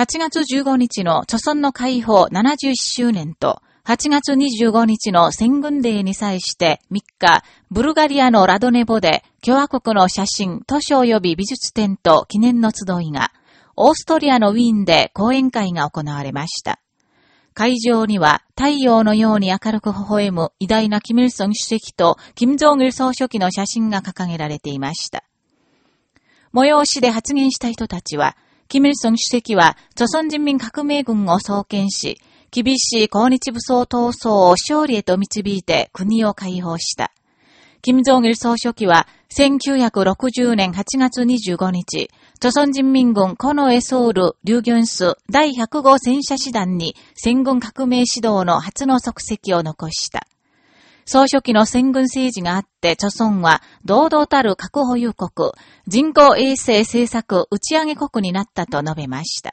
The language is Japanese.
8月15日の著村の解放71周年と、8月25日の戦軍デーに際して3日、ブルガリアのラドネボで共和国の写真、図書及び美術展と記念の集いが、オーストリアのウィーンで講演会が行われました。会場には太陽のように明るく微笑む偉大なキム・イルソン主席とキム・ジョン・イル総書記の写真が掲げられていました。催しで発言した人たちは、キム・イルソン主席は、朝鮮人民革命軍を創建し、厳しい抗日武装闘争を勝利へと導いて国を解放した。金正義総書記は、1960年8月25日、朝鮮人民軍コノエソウル、劉元ス第100号戦車師団に戦軍革命指導の初の足跡を残した。総書記の戦軍政治があって、著村は堂々たる核保有国、人工衛星政策打ち上げ国になったと述べました。